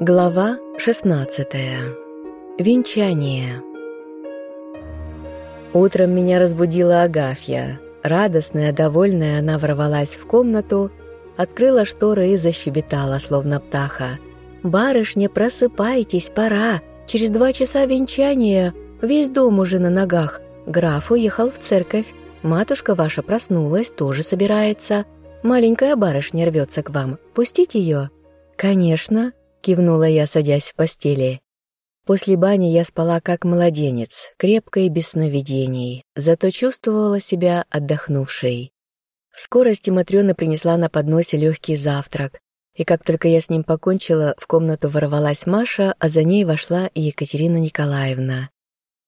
Глава 16. Венчание. Утром меня разбудила Агафья. Радостная, довольная, она ворвалась в комнату, открыла шторы и защебетала, словно птаха. «Барышня, просыпайтесь, пора! Через два часа венчания, весь дом уже на ногах. Граф уехал в церковь, матушка ваша проснулась, тоже собирается. Маленькая барышня рвется к вам, пустить ее?» «Конечно», кивнула я, садясь в постели. После бани я спала как младенец, крепко и без сновидений, зато чувствовала себя отдохнувшей. В скорости Матрёна принесла на подносе легкий завтрак, и как только я с ним покончила, в комнату ворвалась Маша, а за ней вошла и Екатерина Николаевна.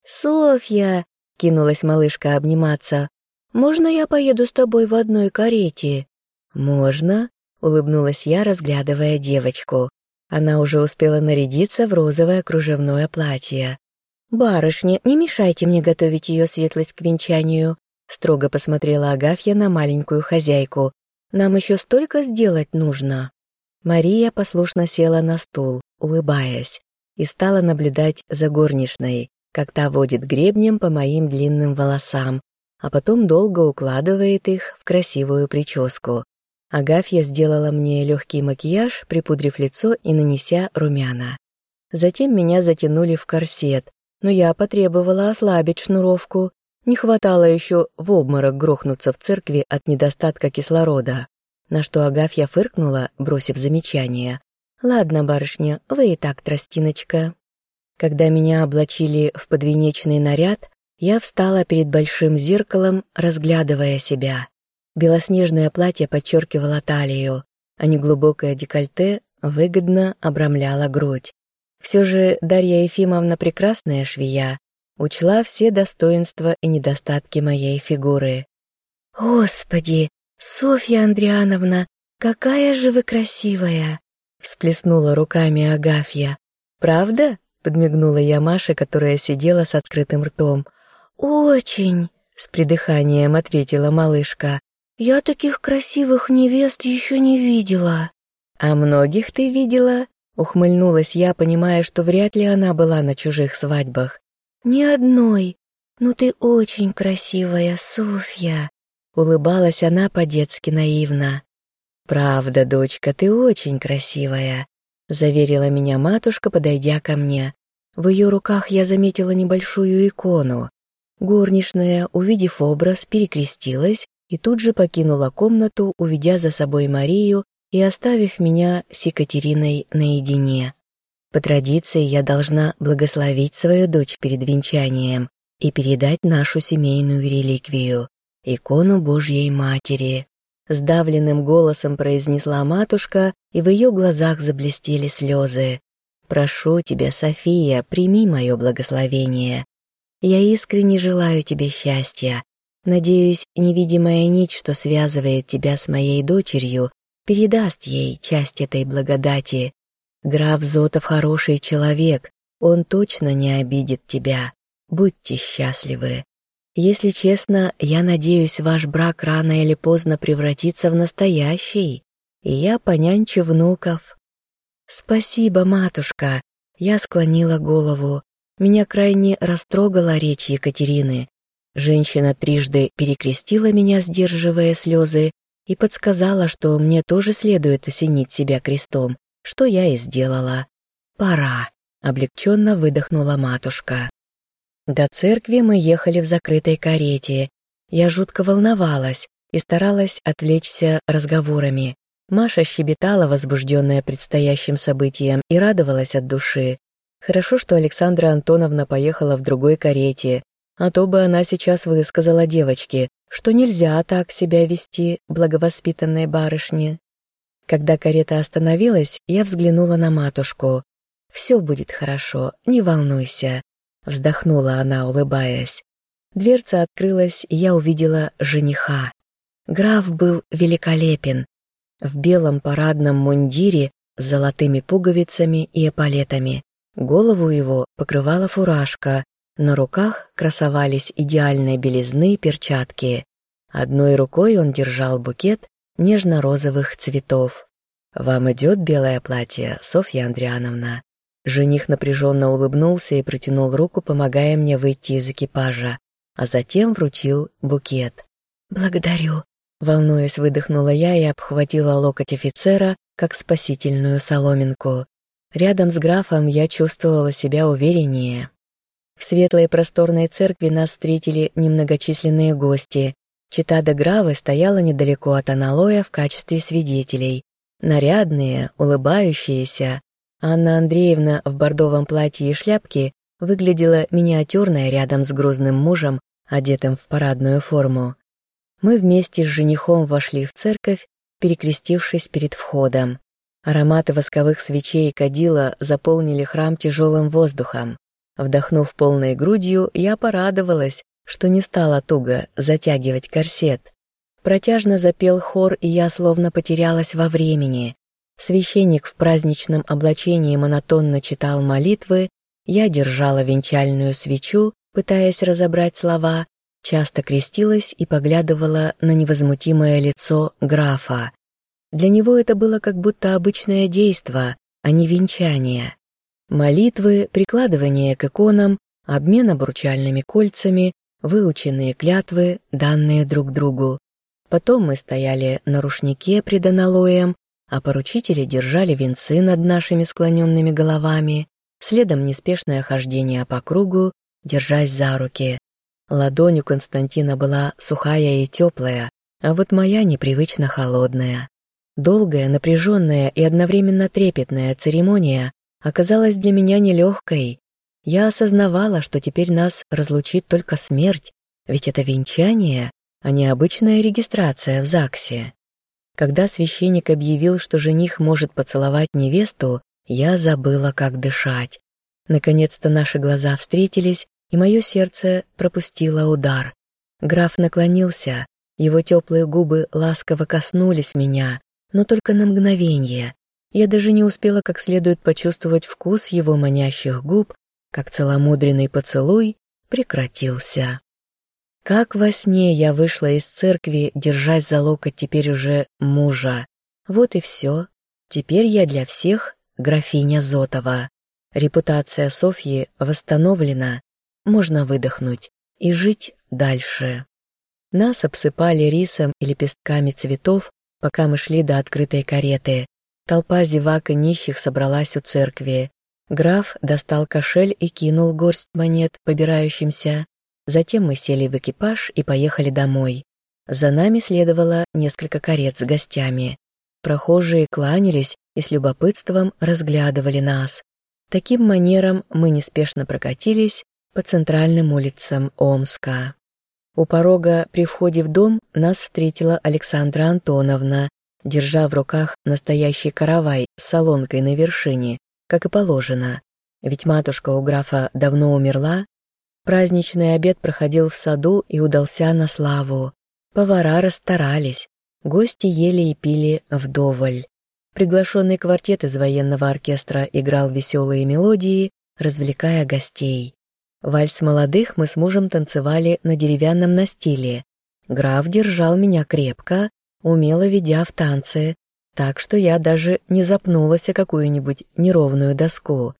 «Софья!» — кинулась малышка обниматься. «Можно я поеду с тобой в одной карете?» «Можно», — улыбнулась я, разглядывая девочку. Она уже успела нарядиться в розовое кружевное платье. «Барышня, не мешайте мне готовить ее светлость к венчанию», строго посмотрела Агафья на маленькую хозяйку. «Нам еще столько сделать нужно». Мария послушно села на стул, улыбаясь, и стала наблюдать за горничной, как та водит гребнем по моим длинным волосам, а потом долго укладывает их в красивую прическу. Агафья сделала мне легкий макияж, припудрив лицо и нанеся румяна. Затем меня затянули в корсет, но я потребовала ослабить шнуровку. Не хватало еще в обморок грохнуться в церкви от недостатка кислорода. На что Агафья фыркнула, бросив замечание. «Ладно, барышня, вы и так тростиночка». Когда меня облачили в подвенечный наряд, я встала перед большим зеркалом, разглядывая себя. Белоснежное платье подчеркивало талию, а неглубокое декольте выгодно обрамляло грудь. Все же Дарья Ефимовна прекрасная швея, учла все достоинства и недостатки моей фигуры. «Господи, Софья Андриановна, какая же вы красивая!» всплеснула руками Агафья. «Правда?» — подмигнула я Маше, которая сидела с открытым ртом. «Очень!» — с придыханием ответила малышка. «Я таких красивых невест еще не видела». «А многих ты видела?» — ухмыльнулась я, понимая, что вряд ли она была на чужих свадьбах. «Ни одной. Ну ты очень красивая, Софья», — улыбалась она по-детски наивно. «Правда, дочка, ты очень красивая», — заверила меня матушка, подойдя ко мне. В ее руках я заметила небольшую икону. Горничная, увидев образ, перекрестилась и тут же покинула комнату, уведя за собой Марию и оставив меня с Екатериной наедине. По традиции я должна благословить свою дочь перед венчанием и передать нашу семейную реликвию — икону Божьей Матери. Сдавленным голосом произнесла матушка, и в ее глазах заблестели слезы. «Прошу тебя, София, прими мое благословение. Я искренне желаю тебе счастья, Надеюсь, невидимая нить, что связывает тебя с моей дочерью, передаст ей часть этой благодати. Граф Зотов хороший человек, он точно не обидит тебя. Будьте счастливы. Если честно, я надеюсь, ваш брак рано или поздно превратится в настоящий, и я понянчу внуков. Спасибо, матушка. Я склонила голову. Меня крайне растрогала речь Екатерины. Женщина трижды перекрестила меня, сдерживая слезы, и подсказала, что мне тоже следует осенить себя крестом, что я и сделала. «Пора», — облегченно выдохнула матушка. До церкви мы ехали в закрытой карете. Я жутко волновалась и старалась отвлечься разговорами. Маша щебетала, возбужденная предстоящим событием, и радовалась от души. Хорошо, что Александра Антоновна поехала в другой карете, а то бы она сейчас высказала девочке, что нельзя так себя вести благовоспитанной барышне. Когда карета остановилась, я взглянула на матушку. «Все будет хорошо, не волнуйся», — вздохнула она, улыбаясь. Дверца открылась, и я увидела жениха. Граф был великолепен. В белом парадном мундире с золотыми пуговицами и эполетами. Голову его покрывала фуражка, на руках красовались идеальной белизны перчатки. Одной рукой он держал букет нежно-розовых цветов. «Вам идет белое платье, Софья Андриановна?» Жених напряженно улыбнулся и протянул руку, помогая мне выйти из экипажа, а затем вручил букет. «Благодарю», — волнуясь, выдохнула я и обхватила локоть офицера, как спасительную соломинку. Рядом с графом я чувствовала себя увереннее. В светлой просторной церкви нас встретили немногочисленные гости. Чита де Гравы стояла недалеко от аналоя в качестве свидетелей. Нарядные, улыбающиеся. Анна Андреевна в бордовом платье и шляпке выглядела миниатюрной рядом с грузным мужем, одетым в парадную форму. Мы вместе с женихом вошли в церковь, перекрестившись перед входом. Ароматы восковых свечей и кадила заполнили храм тяжелым воздухом. Вдохнув полной грудью, я порадовалась, что не стала туго затягивать корсет. Протяжно запел хор, и я словно потерялась во времени. Священник в праздничном облачении монотонно читал молитвы, я держала венчальную свечу, пытаясь разобрать слова, часто крестилась и поглядывала на невозмутимое лицо графа. Для него это было как будто обычное действо, а не венчание. Молитвы, прикладывание к иконам, обмен обручальными кольцами, выученные клятвы, данные друг другу. Потом мы стояли на рушнике пред аналоем, а поручители держали венцы над нашими склоненными головами, следом неспешное хождение по кругу, держась за руки. Ладонь у Константина была сухая и теплая, а вот моя непривычно холодная. Долгая, напряженная и одновременно трепетная церемония оказалась для меня нелегкой. Я осознавала, что теперь нас разлучит только смерть, ведь это венчание, а не обычная регистрация в ЗАГСе. Когда священник объявил, что жених может поцеловать невесту, я забыла, как дышать. Наконец-то наши глаза встретились, и мое сердце пропустило удар. Граф наклонился, его теплые губы ласково коснулись меня, но только на мгновение. Я даже не успела как следует почувствовать вкус его манящих губ, как целомудренный поцелуй прекратился. Как во сне я вышла из церкви, держась за локоть теперь уже мужа. Вот и все. Теперь я для всех графиня Зотова. Репутация Софьи восстановлена, можно выдохнуть и жить дальше. Нас обсыпали рисом и лепестками цветов, пока мы шли до открытой кареты. Толпа зевак и нищих собралась у церкви. Граф достал кошель и кинул горсть монет побирающимся. Затем мы сели в экипаж и поехали домой. За нами следовало несколько карет с гостями. Прохожие кланялись и с любопытством разглядывали нас. Таким манером мы неспешно прокатились по центральным улицам Омска. У порога при входе в дом нас встретила Александра Антоновна, держа в руках настоящий каравай с солонкой на вершине, как и положено. Ведь матушка у графа давно умерла. Праздничный обед проходил в саду и удался на славу. Повара расстарались, гости ели и пили вдоволь. Приглашенный квартет из военного оркестра играл веселые мелодии, развлекая гостей. Вальс молодых мы с мужем танцевали на деревянном настиле. Граф держал меня крепко, умело ведя в танцы, так что я даже не запнулась о какую-нибудь неровную доску.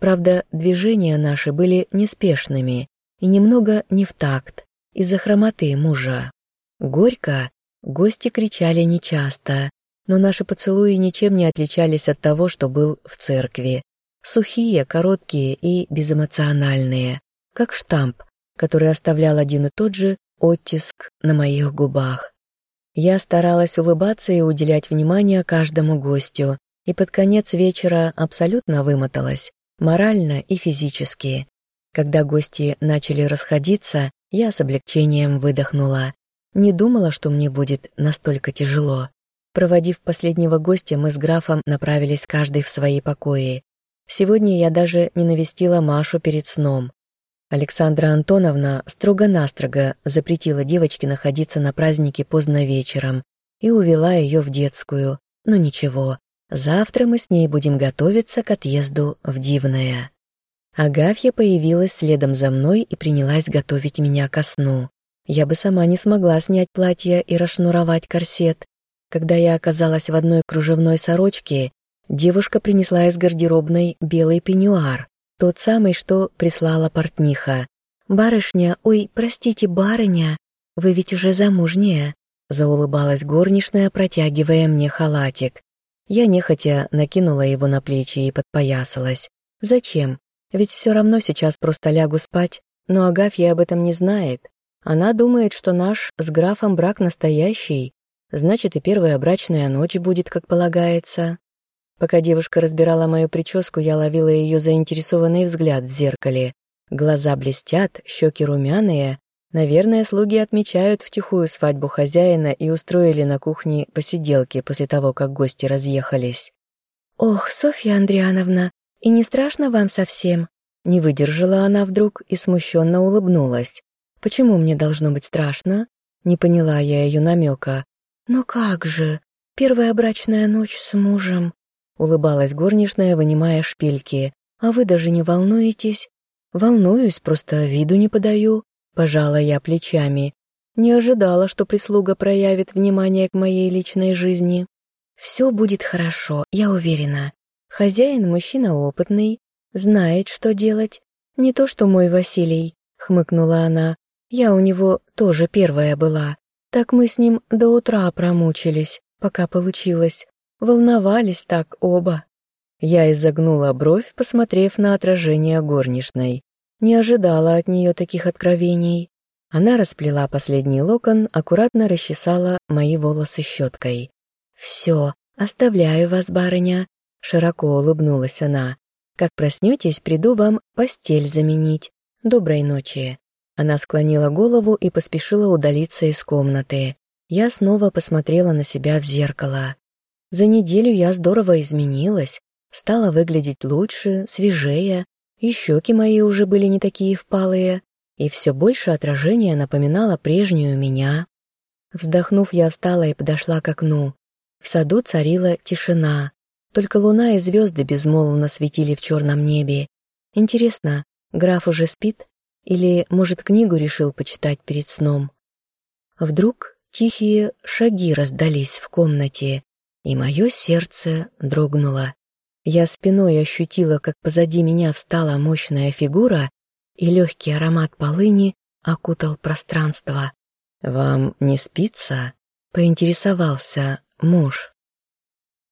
Правда, движения наши были неспешными и немного не в такт, из-за хромоты мужа. Горько гости кричали нечасто, но наши поцелуи ничем не отличались от того, что был в церкви. Сухие, короткие и безэмоциональные, как штамп, который оставлял один и тот же оттиск на моих губах. Я старалась улыбаться и уделять внимание каждому гостю, и под конец вечера абсолютно вымоталась, морально и физически. Когда гости начали расходиться, я с облегчением выдохнула. Не думала, что мне будет настолько тяжело. Проводив последнего гостя, мы с графом направились каждый в свои покои. Сегодня я даже не навестила Машу перед сном. Александра Антоновна строго-настрого запретила девочке находиться на празднике поздно вечером и увела ее в детскую. Но ничего, завтра мы с ней будем готовиться к отъезду в Дивное. Агафья появилась следом за мной и принялась готовить меня ко сну. Я бы сама не смогла снять платье и расшнуровать корсет. Когда я оказалась в одной кружевной сорочке, девушка принесла из гардеробной белый пеньюар, тот самый, что прислала портниха. «Барышня, ой, простите, барыня, вы ведь уже замужняя», заулыбалась горничная, протягивая мне халатик. Я нехотя накинула его на плечи и подпоясалась. «Зачем? Ведь все равно сейчас просто лягу спать, но Агафья об этом не знает. Она думает, что наш с графом брак настоящий, значит и первая брачная ночь будет, как полагается. Пока девушка разбирала мою прическу, я ловила ее заинтересованный взгляд в зеркале. Глаза блестят, щеки румяные. Наверное, слуги отмечают втихую свадьбу хозяина и устроили на кухне посиделки после того, как гости разъехались. «Ох, Софья Андриановна, и не страшно вам совсем?» Не выдержала она вдруг и смущенно улыбнулась. «Почему мне должно быть страшно?» Не поняла я ее намека. «Но как же? Первая брачная ночь с мужем», — улыбалась горничная, вынимая шпильки. «А вы даже не волнуетесь?» «Волнуюсь, просто виду не подаю», — пожала я плечами. Не ожидала, что прислуга проявит внимание к моей личной жизни. «Все будет хорошо, я уверена. Хозяин мужчина опытный, знает, что делать. Не то, что мой Василий», — хмыкнула она. «Я у него тоже первая была. Так мы с ним до утра промучились, пока получилось. Волновались так оба. Я изогнула бровь, посмотрев на отражение горничной. Не ожидала от нее таких откровений. Она расплела последний локон, аккуратно расчесала мои волосы щеткой. «Все, оставляю вас, барыня», — широко улыбнулась она. «Как проснетесь, приду вам постель заменить. Доброй ночи». Она склонила голову и поспешила удалиться из комнаты. Я снова посмотрела на себя в зеркало. За неделю я здорово изменилась, стала выглядеть лучше, свежее, и щеки мои уже были не такие впалые, и все больше отражение напоминало прежнюю меня. Вздохнув, я встала и подошла к окну. В саду царила тишина. Только луна и звезды безмолвно светили в черном небе. Интересно, граф уже спит? Или, может, книгу решил почитать перед сном. Вдруг тихие шаги раздались в комнате, и мое сердце дрогнуло. Я спиной ощутила, как позади меня встала мощная фигура, и легкий аромат полыни окутал пространство. «Вам не спится?» — поинтересовался муж.